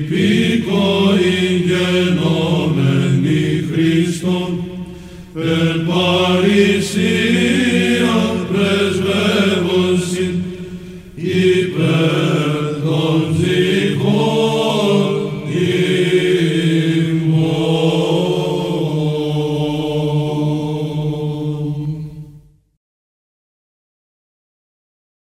υπήκοοι γενόμενοι Χριστόν, περ παρησία πρεσβεύωσιν υπέρ των ζήτων.